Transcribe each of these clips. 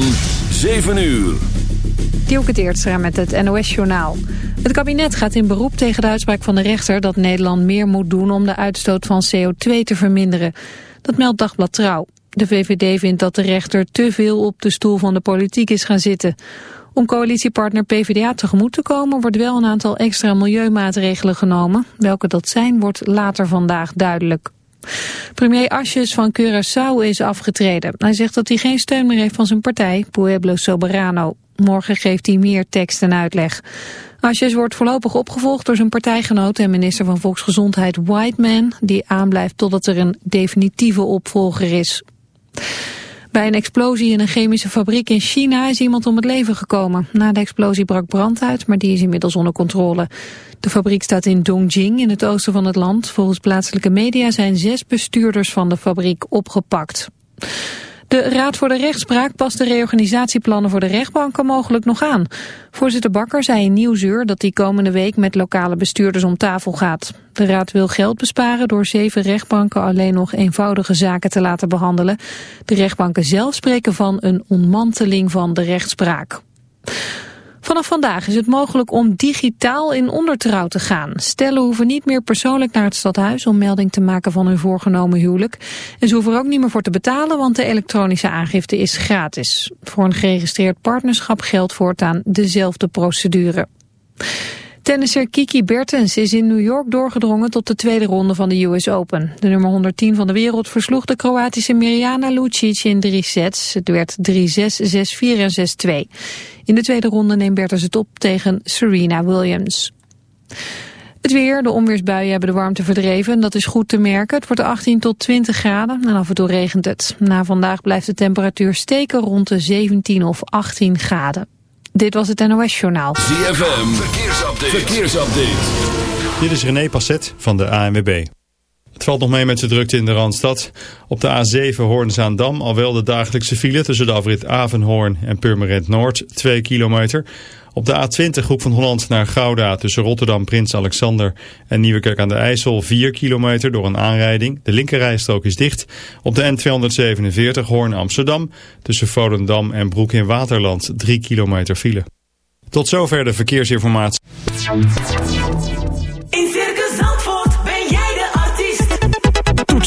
van 7 uur. Dielke Teertstra met het NOS-journaal. Het kabinet gaat in beroep tegen de uitspraak van de rechter... dat Nederland meer moet doen om de uitstoot van CO2 te verminderen. Dat meldt Dagblad Trouw. De VVD vindt dat de rechter te veel op de stoel van de politiek is gaan zitten. Om coalitiepartner PvdA tegemoet te komen... wordt wel een aantal extra milieumaatregelen genomen. Welke dat zijn, wordt later vandaag duidelijk. Premier Asjes van Curaçao is afgetreden. Hij zegt dat hij geen steun meer heeft van zijn partij, Pueblo Soberano. Morgen geeft hij meer tekst en uitleg. Asjes wordt voorlopig opgevolgd door zijn partijgenoot en minister van Volksgezondheid Whiteman... die aanblijft totdat er een definitieve opvolger is. Bij een explosie in een chemische fabriek in China is iemand om het leven gekomen. Na de explosie brak brand uit, maar die is inmiddels onder controle. De fabriek staat in Dongjing, in het oosten van het land. Volgens plaatselijke media zijn zes bestuurders van de fabriek opgepakt. De Raad voor de Rechtspraak past de reorganisatieplannen voor de rechtbanken mogelijk nog aan. Voorzitter Bakker zei in Nieuwsuur dat hij komende week met lokale bestuurders om tafel gaat. De Raad wil geld besparen door zeven rechtbanken alleen nog eenvoudige zaken te laten behandelen. De rechtbanken zelf spreken van een ontmanteling van de rechtspraak. Vanaf vandaag is het mogelijk om digitaal in ondertrouw te gaan. Stellen hoeven niet meer persoonlijk naar het stadhuis om melding te maken van hun voorgenomen huwelijk. En ze hoeven er ook niet meer voor te betalen, want de elektronische aangifte is gratis. Voor een geregistreerd partnerschap geldt voortaan dezelfde procedure. Tennisser Kiki Bertens is in New York doorgedrongen tot de tweede ronde van de US Open. De nummer 110 van de wereld versloeg de Kroatische Mirjana Lucic in drie sets. Het werd 3-6, 6-4 en 6-2. In de tweede ronde neemt Bertens het op tegen Serena Williams. Het weer, de onweersbuien hebben de warmte verdreven. Dat is goed te merken. Het wordt 18 tot 20 graden en af en toe regent het. Na vandaag blijft de temperatuur steken rond de 17 of 18 graden. Dit was het NOS Journaal. ZFM, verkeersupdate. verkeersupdate. Dit is René Passet van de ANWB. Het valt nog mee met de drukte in de Randstad. Op de A7 Hoorn-Zaandam al wel de dagelijkse file tussen de afrit Avenhoorn en Purmerend Noord, 2 kilometer. Op de A20 Hoek van Holland naar Gouda tussen Rotterdam, Prins Alexander en Nieuwekerk aan de IJssel 4 kilometer door een aanrijding. De linkerrijstrook is dicht. Op de N247 Hoorn-Amsterdam tussen Volendam en Broek in Waterland 3 kilometer file. Tot zover de verkeersinformatie.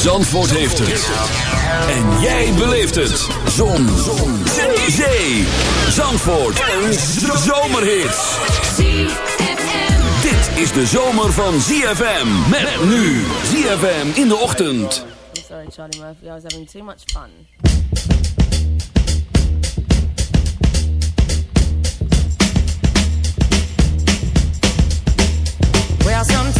Zandvoort heeft het. En jij beleeft het. Zon. Zon. Zee. Zandvoort. Een zomerhit. Dit is de zomer van ZFM. Met nu ZFM in de ochtend. Sorry, Charlie Murphy. I was having too much fun. Well, sometimes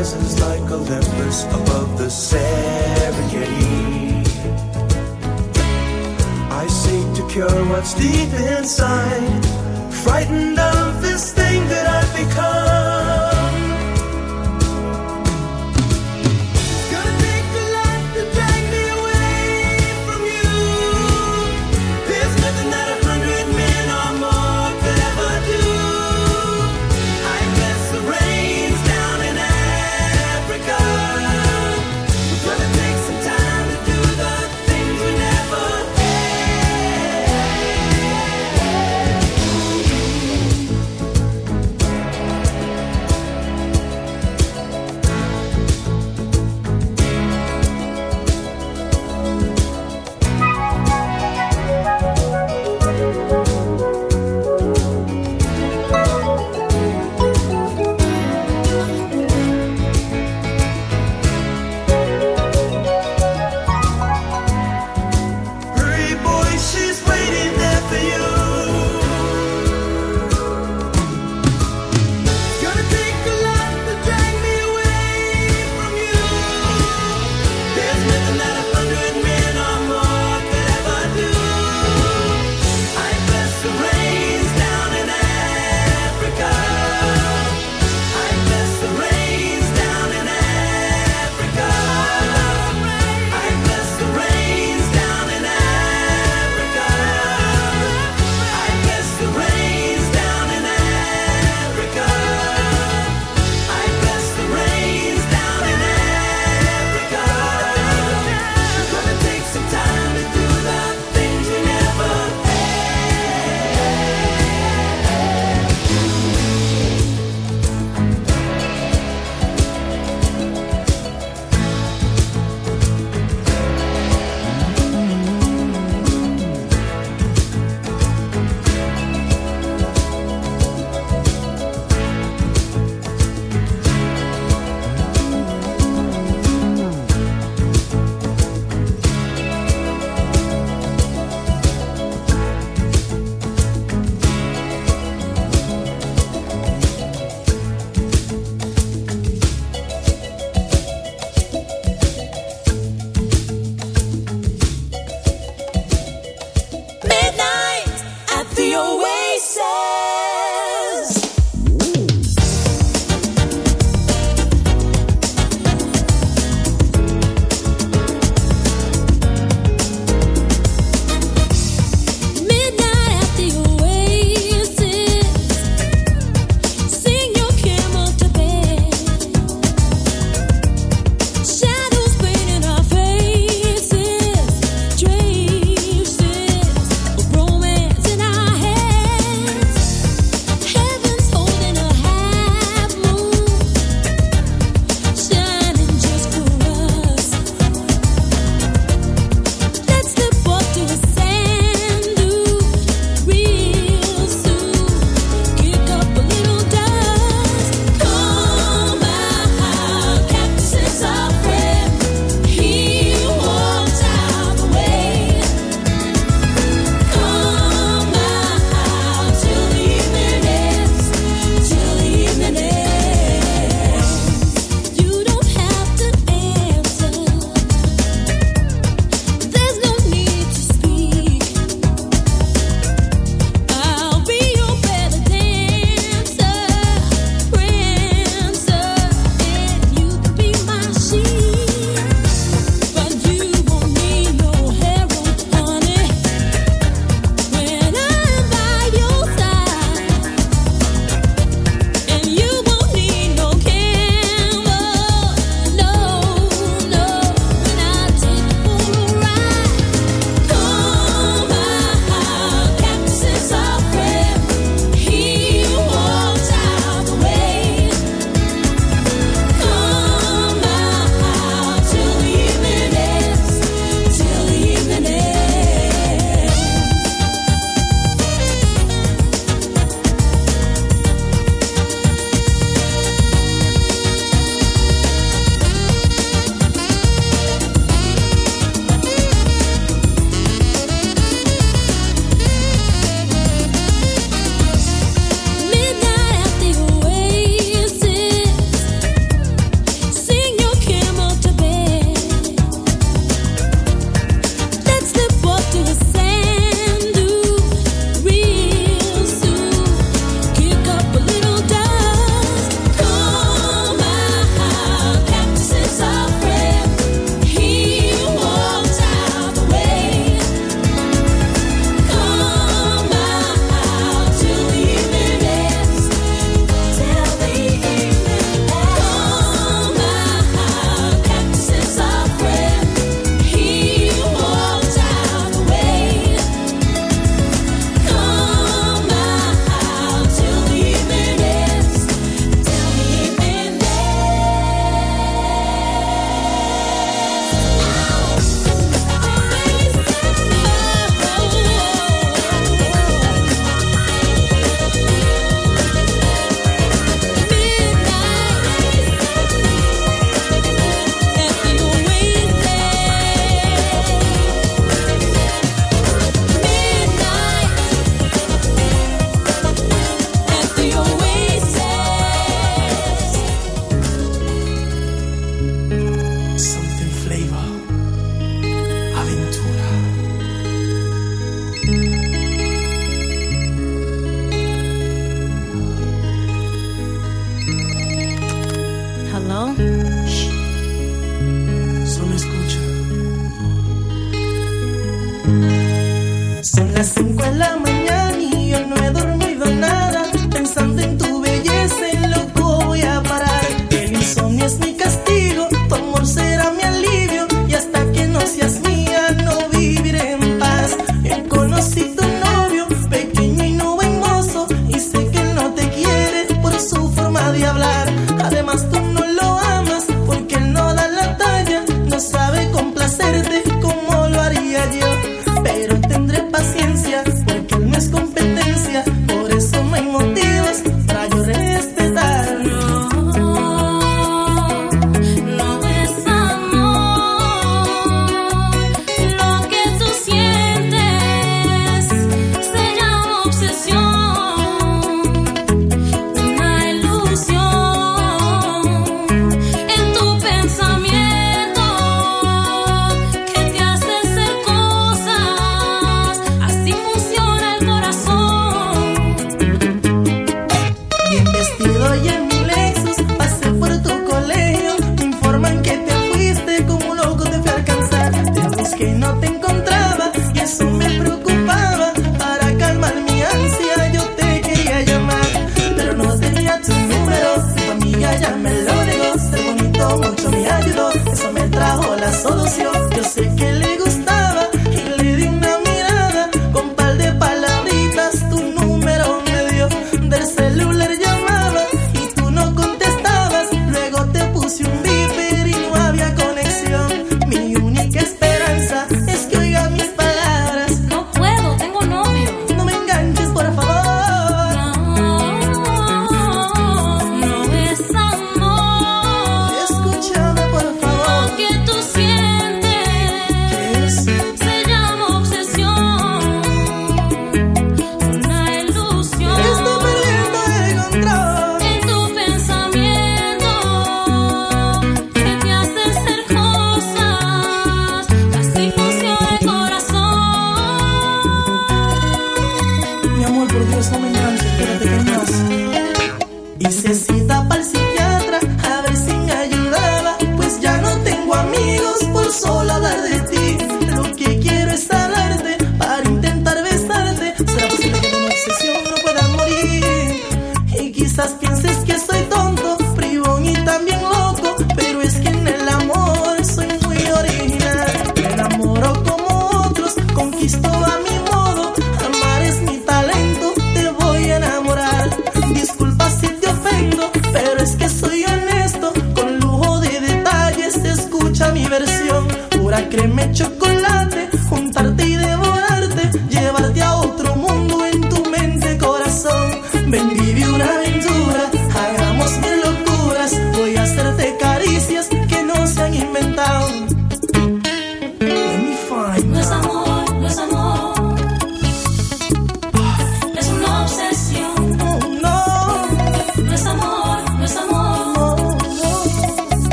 rises like Olympus above the Serengeti. I seek to cure what's deep inside, frightened of this thing that I've become.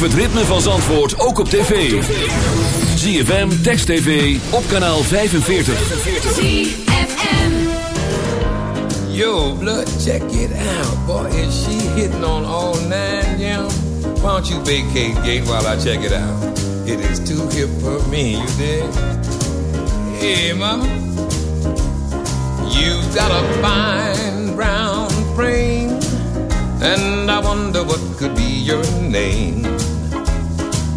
Beleef het ritme van Zandvoort ook op tv. ZFM, Text TV, op kanaal 45. ZFM. Yo, blood, check it out. Boy, is she hitting on all nine, yeah? Why don't you vacate gate while I check it out? It is too hip for me, you dig? Hey, mama. You got a fine brown frame, and I wonder what could be your name.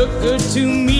took good to me.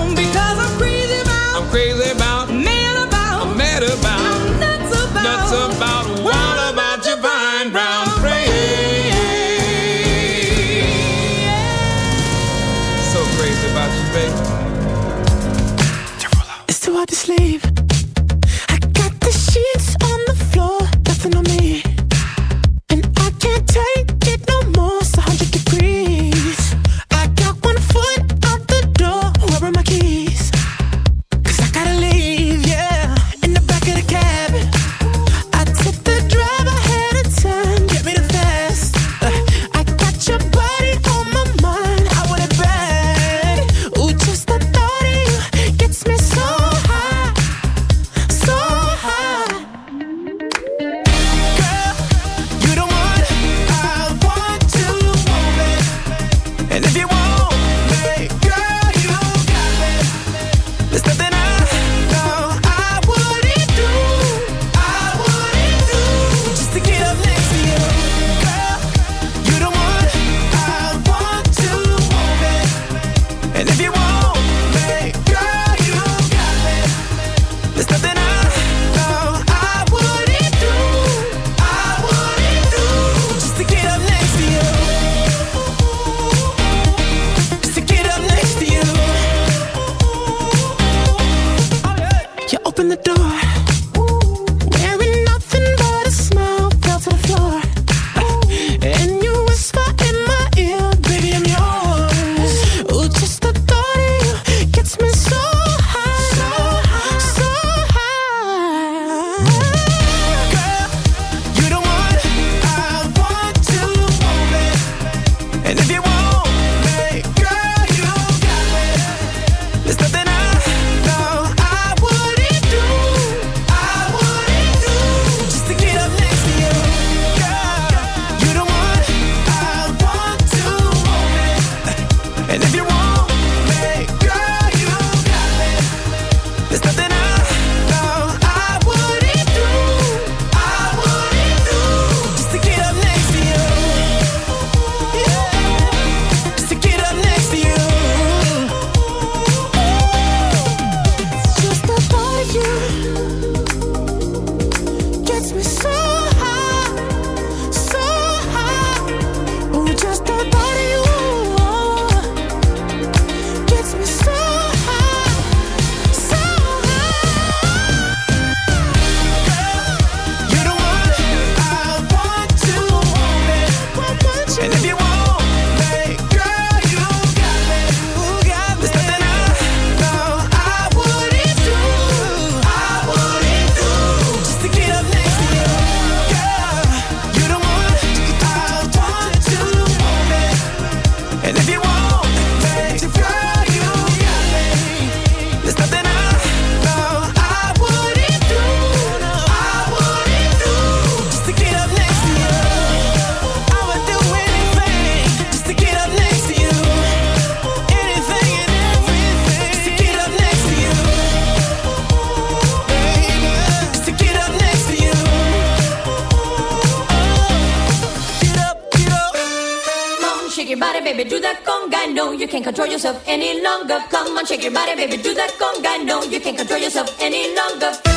conga. No, you can't control yourself any longer.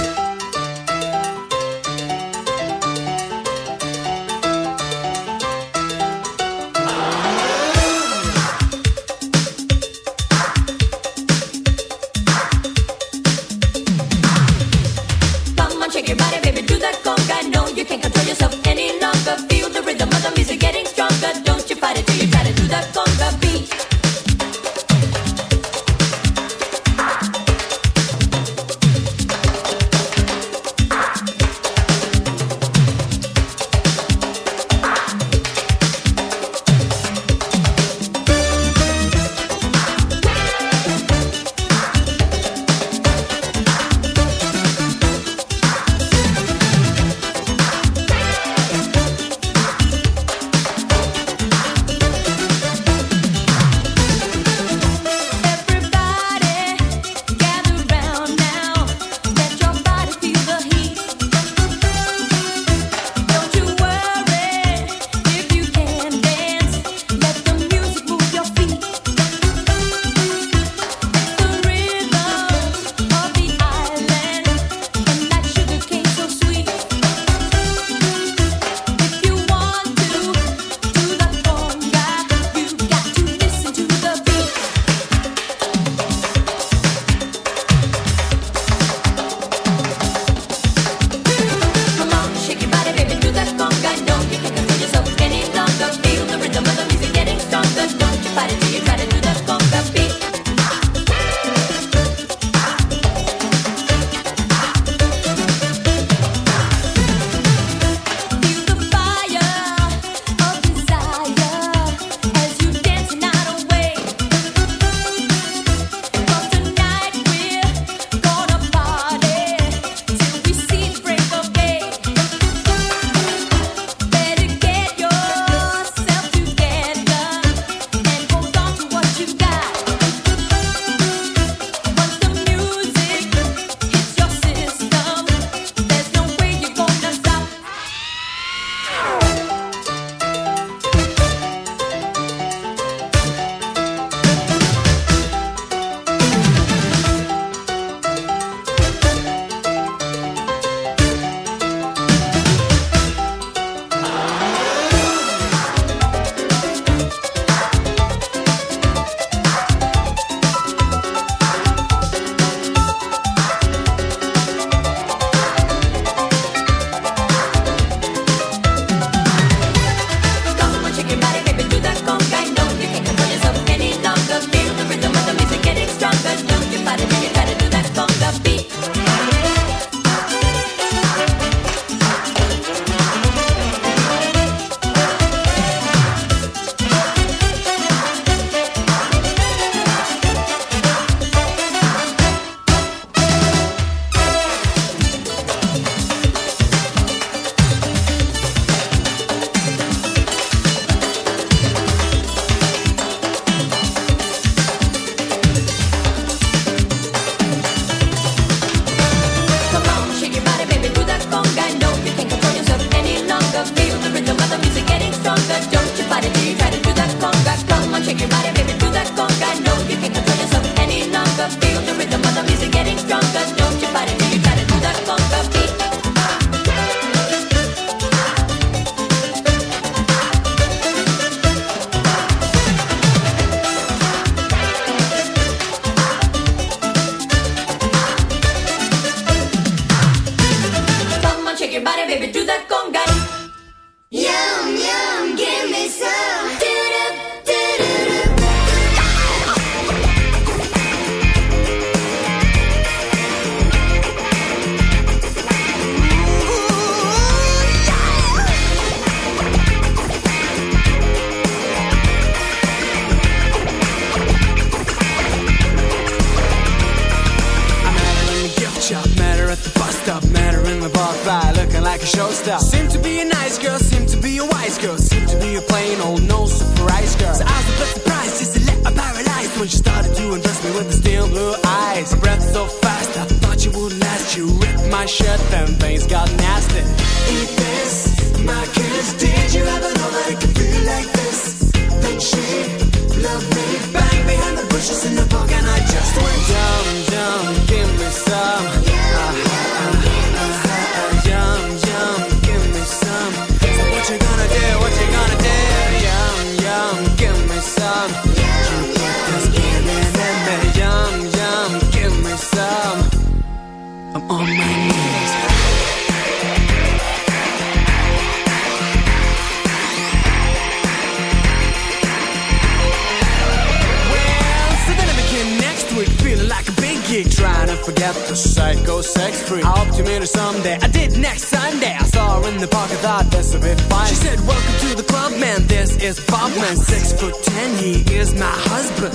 Is Bob. Six foot ten. He is my husband."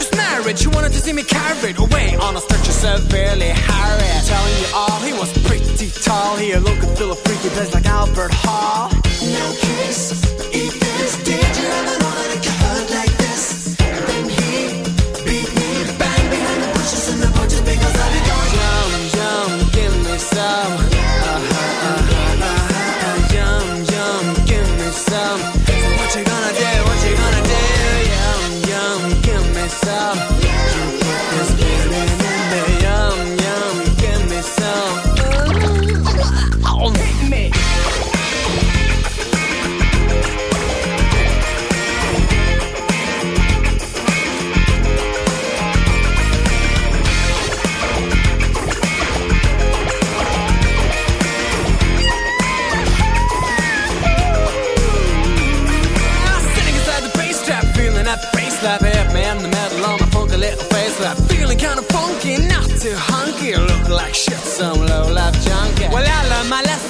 Just married. She wanted to see me carried away on a stretcher severely harried. Telling you all, he was pretty tall. He looked and feel a freaky place like Albert Hall. No kiss, if this did you ever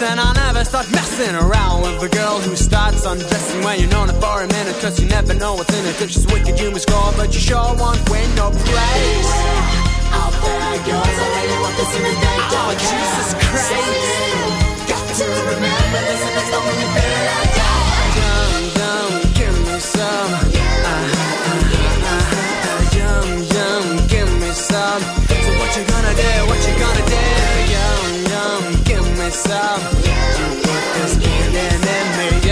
lesson, I'll never start messing around with a girl who starts undressing when you're known her for a minute, cause you never know what's in it. If she's wicked, you must score, but you sure won't win no praise. Out there, girls, I really want to see me dance. Oh, Jesus Christ. Got to remember this, and it's the when you feel like that. Yum, yum, give me some. Uh-huh, uh-huh, uh-huh. Yum, yum, give me some. So what you gonna do? What you gonna do? myself. You put this feeling in me.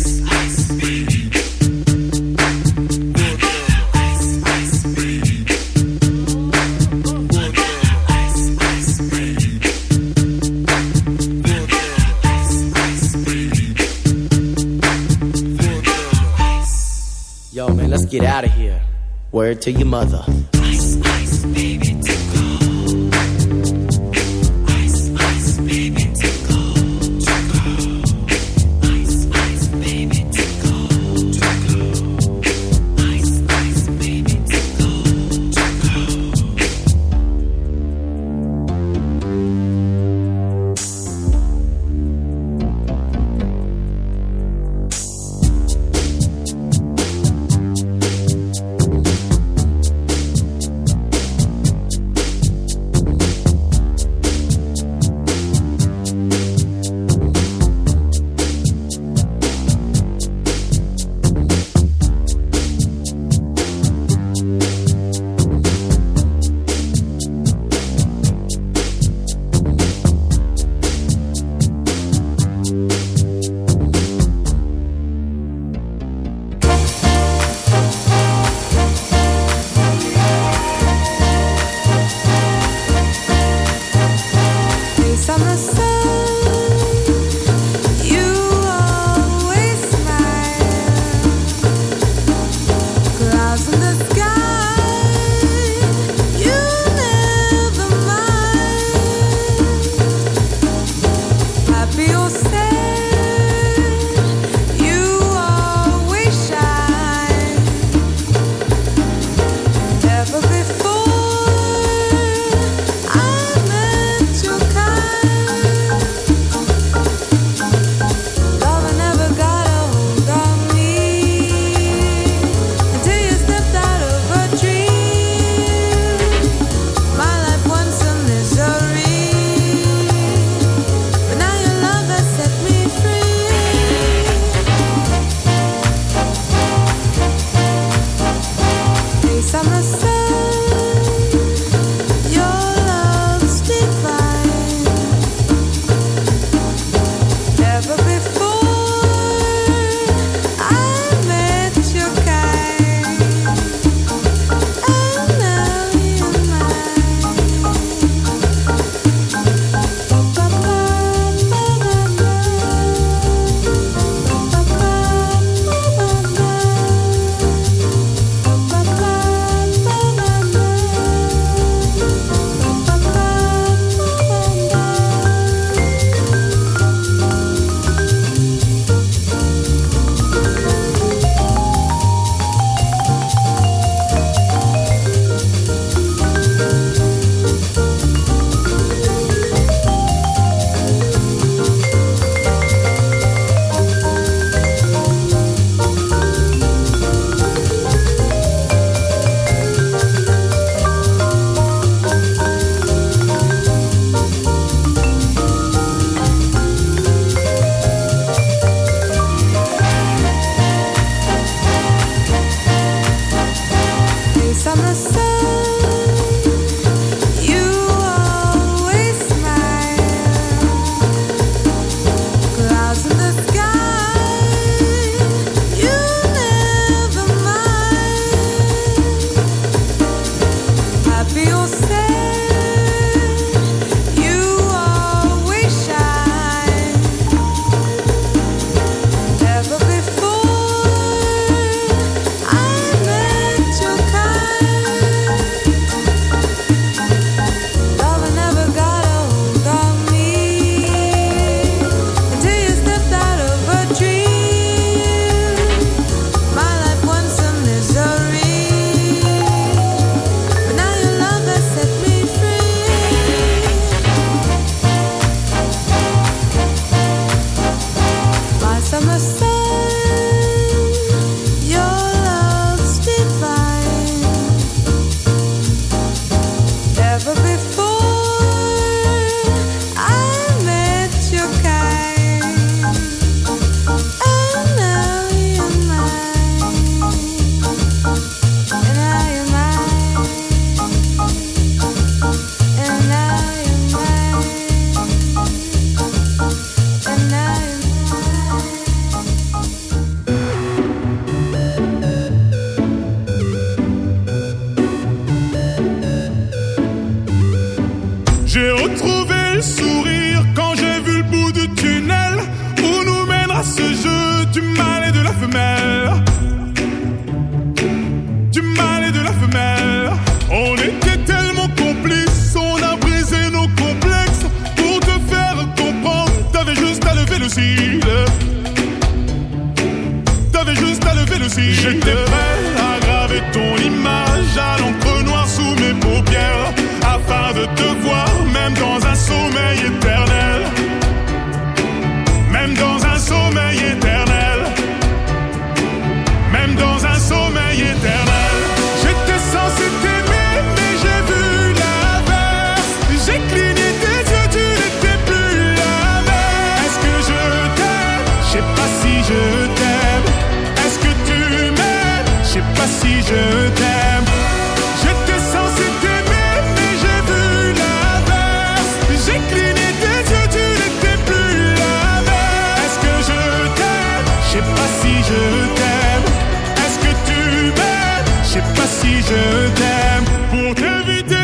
Yo, man, let's get out of here. Word to your mother.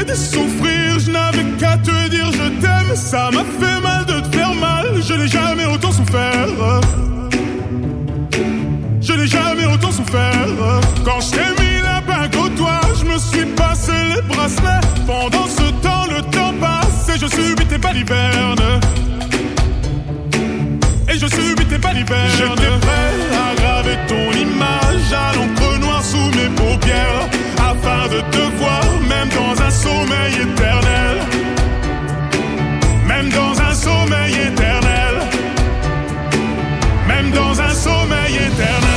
de souffrir, je n'avais qu'à te dire je t'aime. Ça m'a fait mal de te faire mal, je n'ai jamais autant souffert. Je n'ai jamais autant souffert. Quand je t'ai mis la bague au toit, je me suis passé les bracelets. Pendant ce temps, le temps passe et je subis tes balivernes. Et je subis tes balivernes. J'étais prêt graver ton image à l'encre noire sous mes paupières afin de te voir sommeil éternel, même dans un sommeil éternel, même dans un sommeil éternel.